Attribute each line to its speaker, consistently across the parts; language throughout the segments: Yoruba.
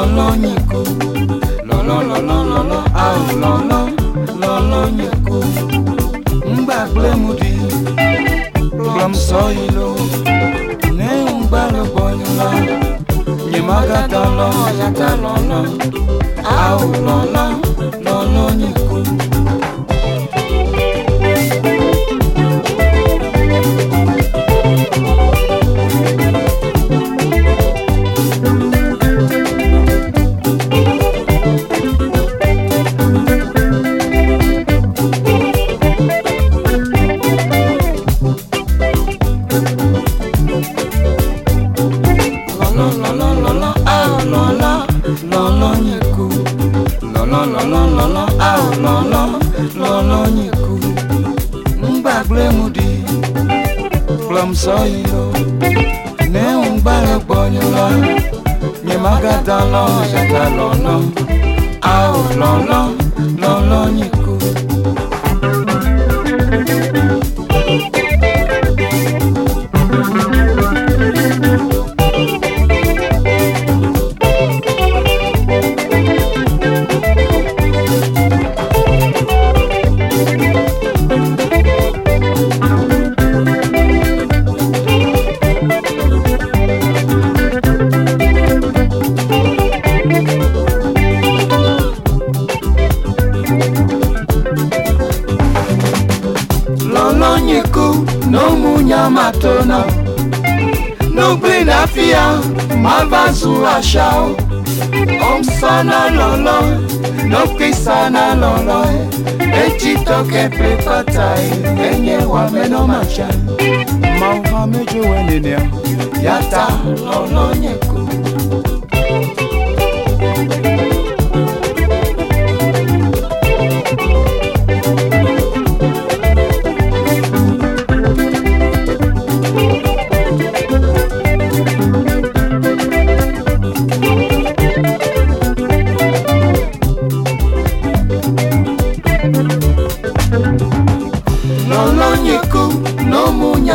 Speaker 1: lọ́lọ́ yín kó lọ́lọ́ lọ́lọ́ lọ́lọ́ a ò lọ́lọ́ lọ́lọ́ yín kó ńgbà gbẹ́mu di lọ́m sọ yìí ló ní ńgbà ló bọ̀ yín lọ yìnbọn gàdá lọ́wọ́ yàtá lọ́lọ́ a ò lọ́lọ́ lọ́lọ́ yín kó. lọ́lọ́ yìí kú lọ́lọ́ lọ́lọ́ lọ́lọ́ a ò lọ́lọ́ lọ́lọ́ yìí kú ńgbàgbé mu di plọm sọ́yìn o ní ń gbára gbọ́yìn lọ ní mágàdá lọ ṣàtà lọ́lọ́ a ò lọ́lọ́ lọ́lọ́ yìí kú. thank you zona Nublina mava mavazu ashao Omsana lolo Nokisana lolo Echitoke prepatai Enye wameno macha Mauhameju wenenia Yata lolo nyeku Thank you.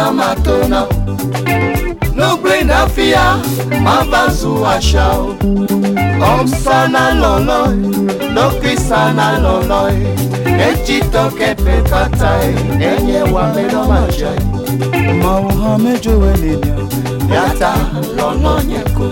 Speaker 1: na matona nokwenda fia mavazuasha omsana loloi lokwisana loloi ecitokepekatae enye wamenomajai mauhamejowenenia yata lolonyeku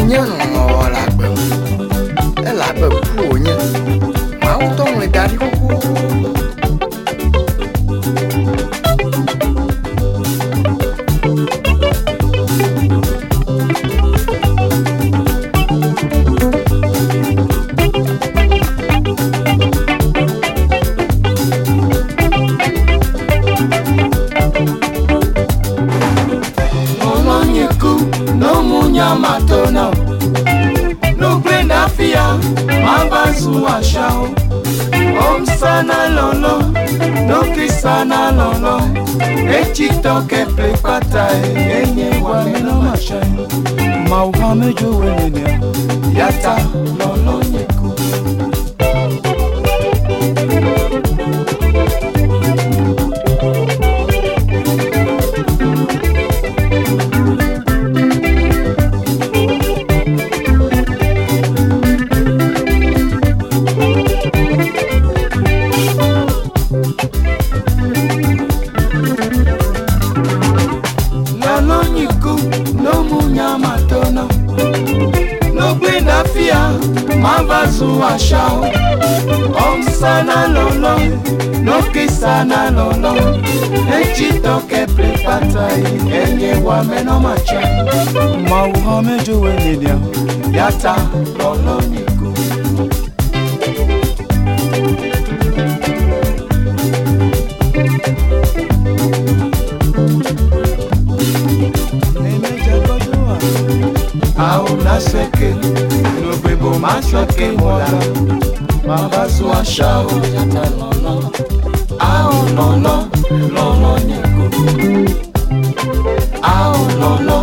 Speaker 1: minyanu ɔwɔ le agbe me ele abe wacha om sana lolo noki sana lolo ecitoke plekpata enye no wameno macha mauhamejo wenene yata lolonye vazuasha om sana lolo no noki sana lolo ecitoke prepatai enye wameno macha ma mauhomejuwenilia yata lolo loloniku Mashoke mola Mabazu asha ujata lono Au lono, lono nyeko Au lono